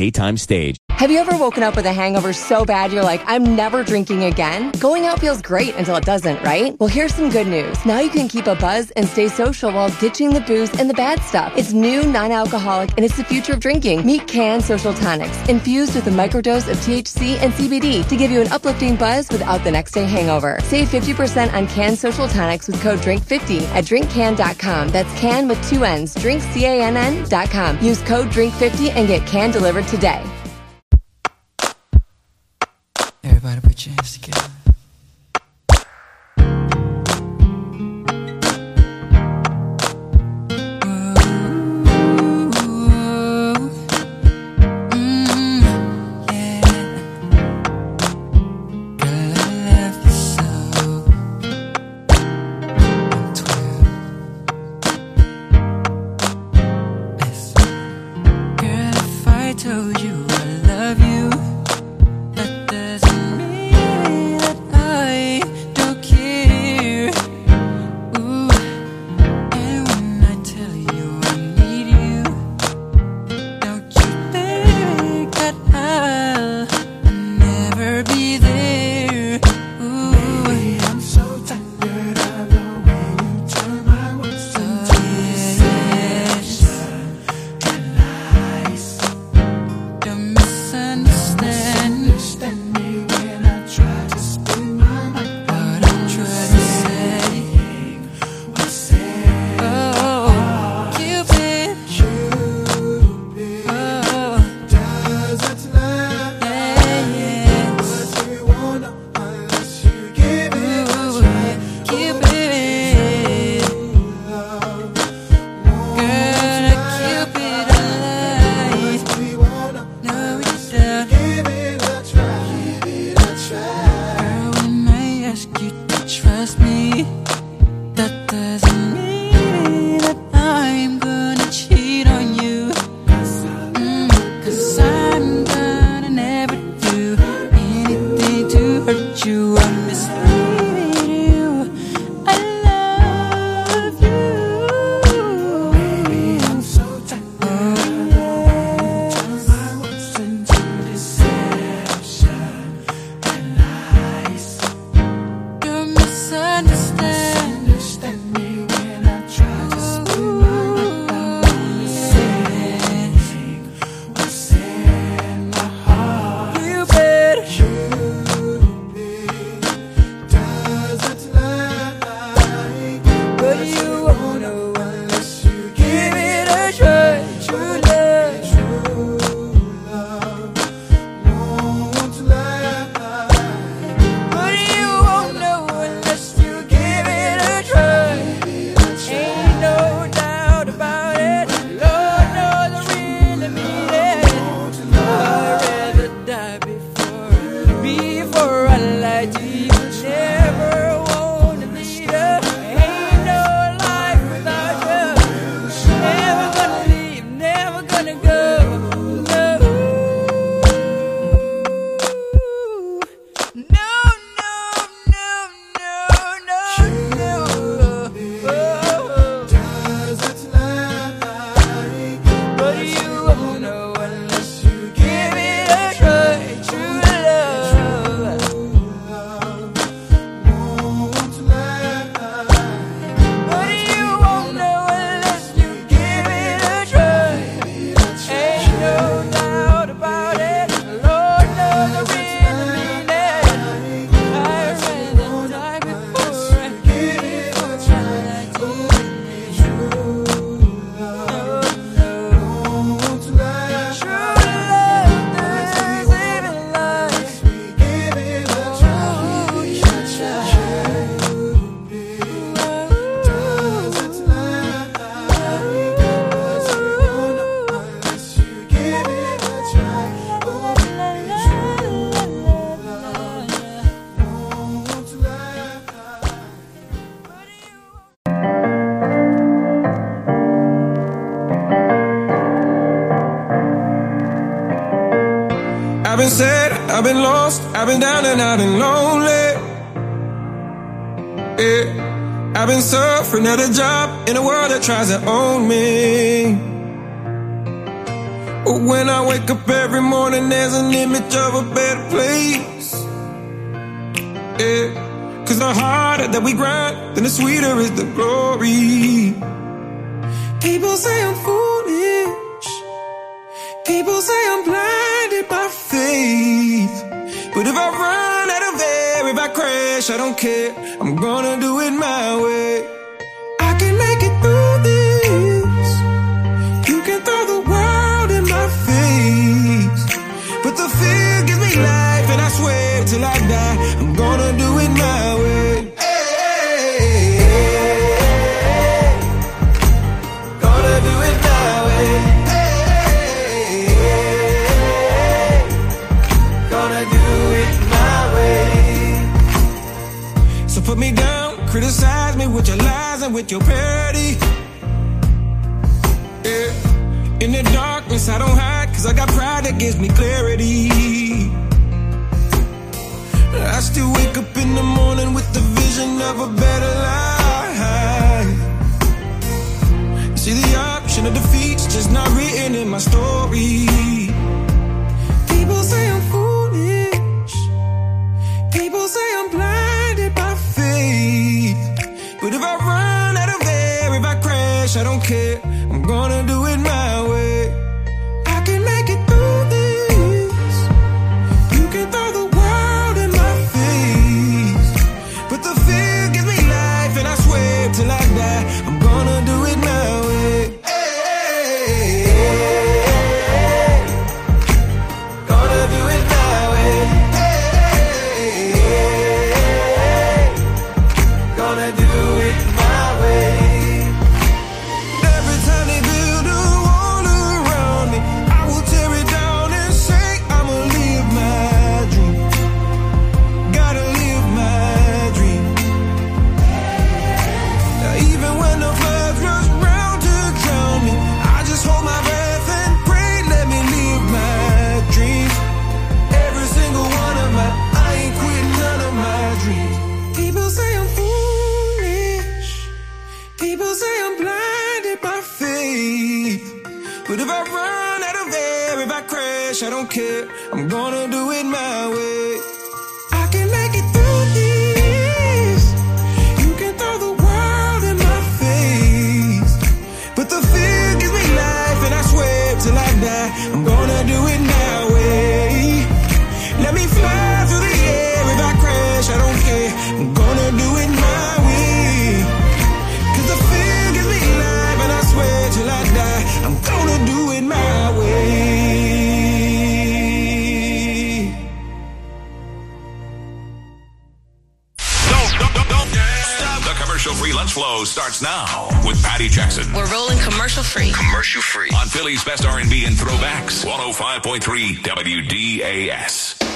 daytime stage. Have you ever woken up with a hangover so bad you're like, I'm never drinking again? Going out feels great until it doesn't, right? Well, here's some good news. Now you can keep a buzz and stay social while ditching the booze and the bad stuff. It's new, non alcoholic, and it's the future of drinking. Meet Cann Social Tonics, infused with a microdose of THC and CBD to give you an uplifting buzz without the next day hangover. Save 50% on Cann Social Tonics with code DRINK50 at drinkcann.com. That's can with two N's, drinkcann.com. Use code DRINK50 and get can delivered today. Everybody put your hands together. said, I've been lost, I've been down and I've been lonely. Yeah. I've been suffering at a job in a world that tries to own me. But when I wake up every morning, there's an image of a better place. Yeah. Cause the harder that we grind, then the sweeter is the glory. People say I'm foolish. People say I'm blind. But if I run out of air, if I crash, I don't care. I'm gonna do it my way. I can make it through this. You can throw the world in my face. But the fear gives me life, and I swear till I die, I'm gonna do with your parody. Yeah. In the darkness, I don't hide, cause I got pride that gives me clarity. I still wake up in the morning with the vision of a better life. See, the option of defeat's just not written in my story. I don't care. I'm gonna do it care. I'm gonna do it my way. I can make it through flow starts now with Patty Jackson. We're rolling commercial free. Commercial free on Philly's best R&B and throwbacks. 105.3 WDAS.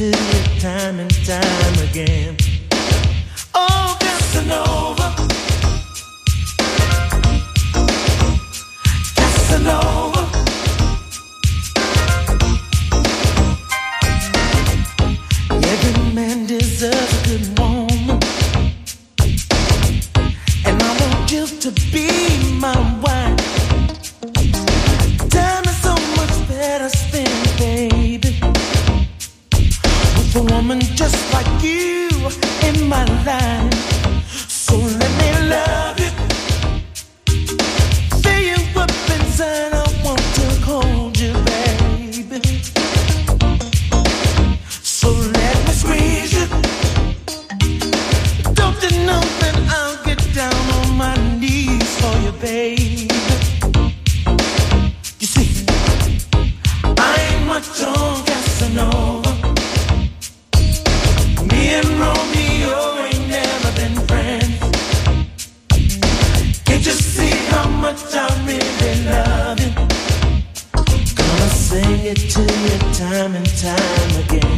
It to you time and time again. Oh, Casanova. Casanova. Every man deserves a good woman. And I want you to be again.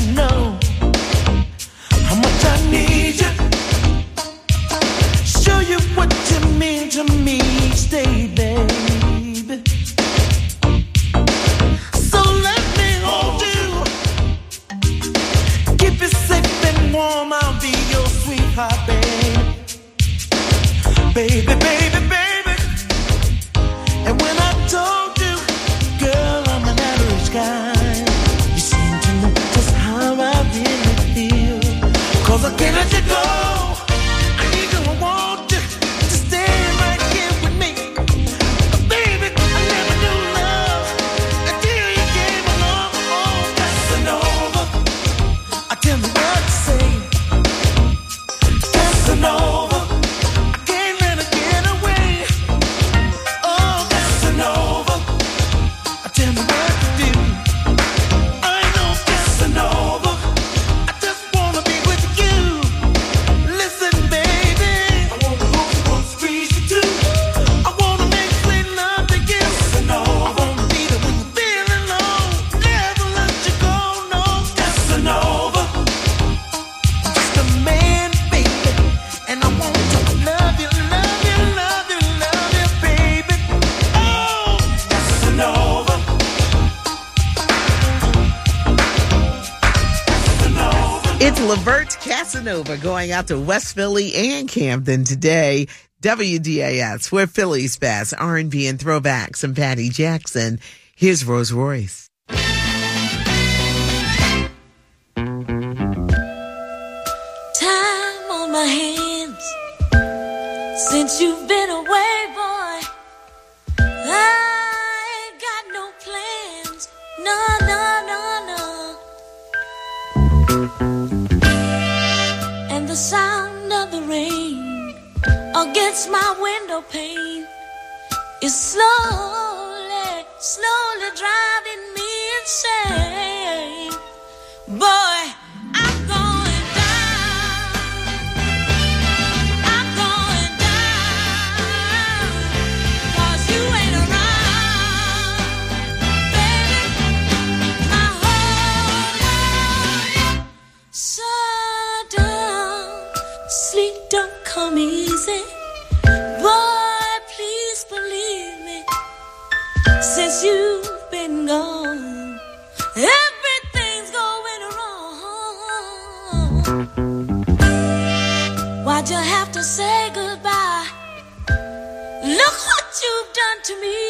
Baby, baby, baby. And when I told you, girl, I'm an average guy, you seem to know just how I really I can't let you Bert Casanova going out to West Philly and Camden today. WDAS, where Philly's best R&B and throwbacks. And Patty Jackson. Here's Rose Royce. Time on my hands since you've been. against my window pane is slowly, slowly driving me insane. Boy, Everything's going wrong. Why'd you have to say goodbye? Look what you've done to me.